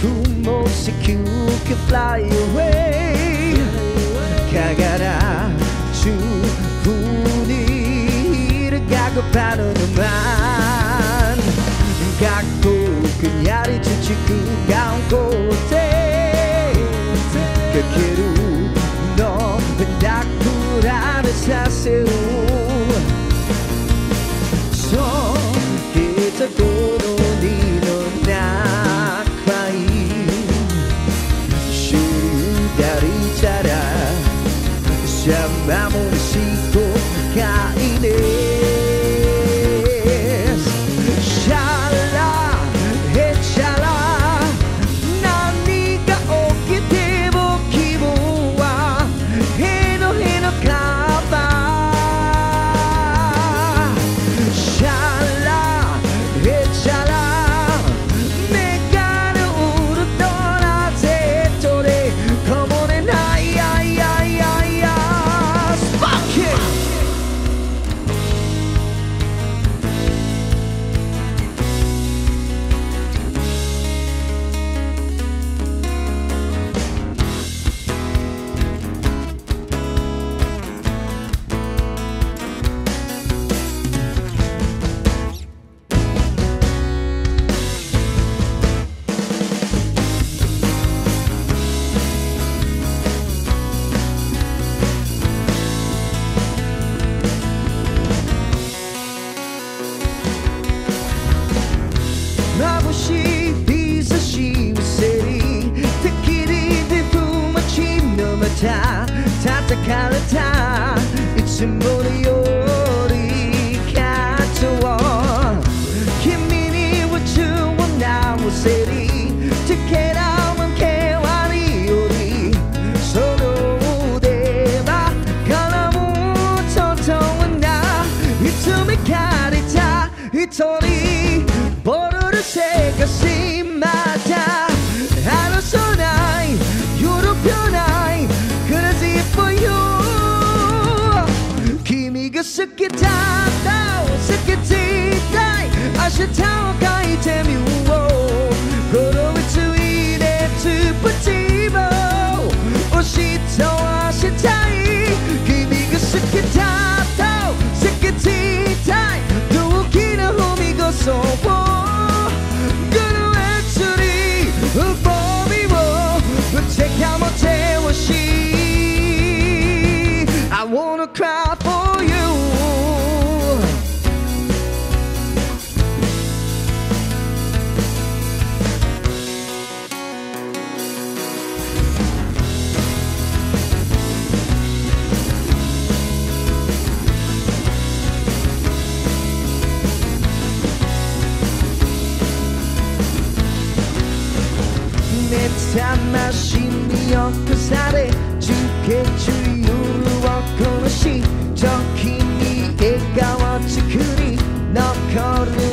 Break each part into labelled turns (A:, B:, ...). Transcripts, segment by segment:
A: who most secure can fly away. Kagara to who need a gag of pattern of man. Gakko, can yari to chicken, gown go, take. It's color time. It's. never cry for you. Time I see me on Cause I did you get to you この死時に笑顔作り残る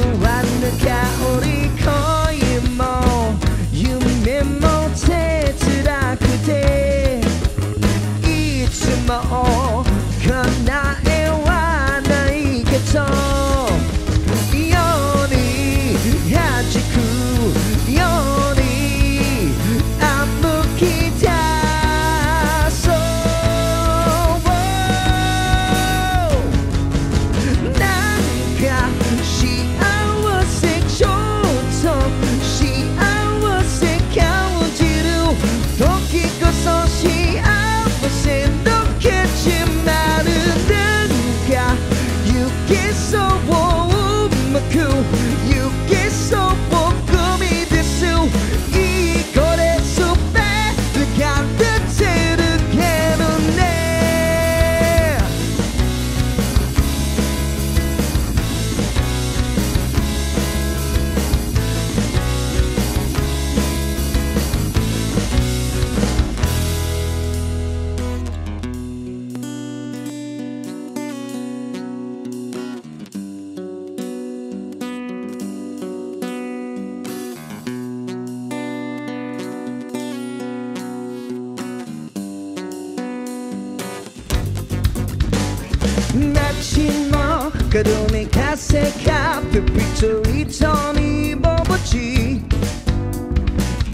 A: Cadone casse cappe, pizzo ritoni bomboci.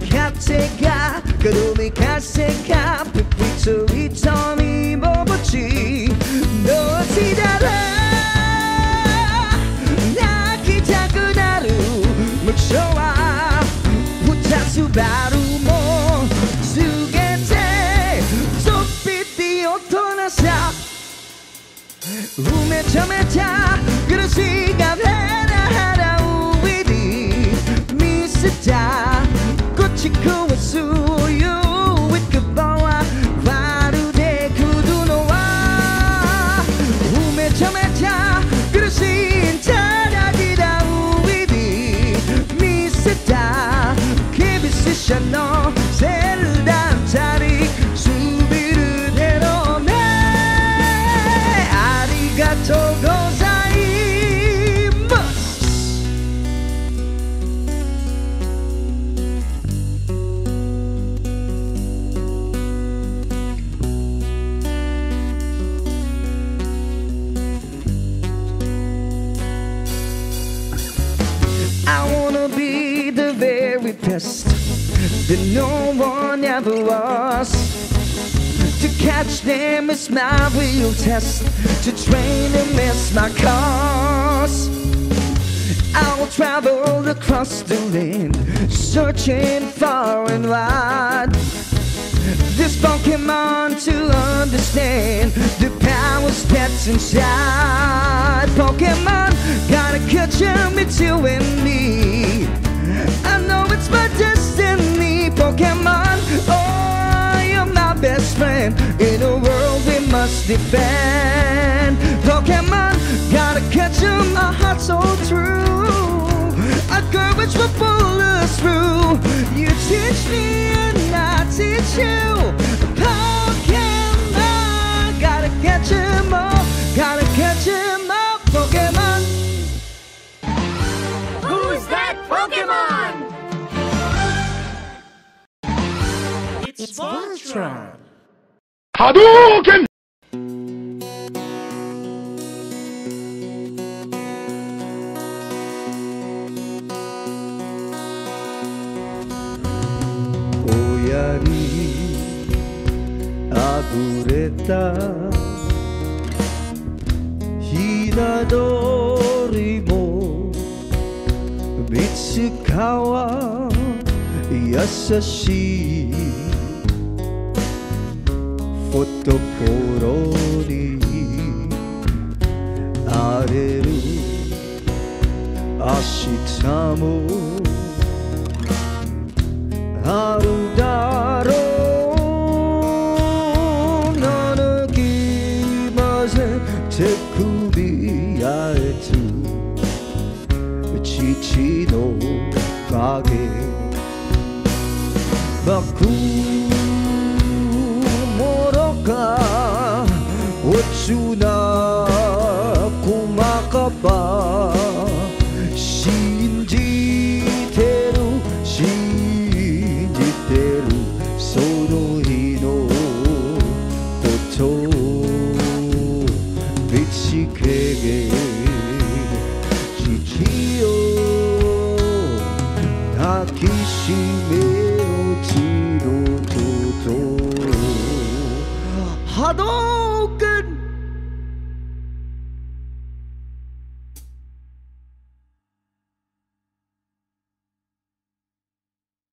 A: Catte ga, cadone casse cappe, pizzo ritoni bomboci. Battle. 우메차메차 그런 시간 하나하나 우리디 미스자 꽃이 고와 수 that no one ever was. To catch them is my real test. To train them is my cause. I will travel across the land, searching far and wide. This Pokemon to understand the powers that's inside. Pokemon, gotta catch 'em, it's you and me. Defend. Pokemon, gotta catch catch 'em, my heart's so true. A courage will pull us through. You teach me and I teach you. Pokemon, gotta catch catch 'em all, gotta catch catch 'em all. Pokemon.
B: Who's that Pokemon?
C: It's Voltron.
D: hadouken!
A: た。ひな鳥も見つかわ優しい懐に荒れる明日も。 제품이야의 두 지치도 가게 바꾸모로가 오추나 고마까봐 きしめろつろとと。波動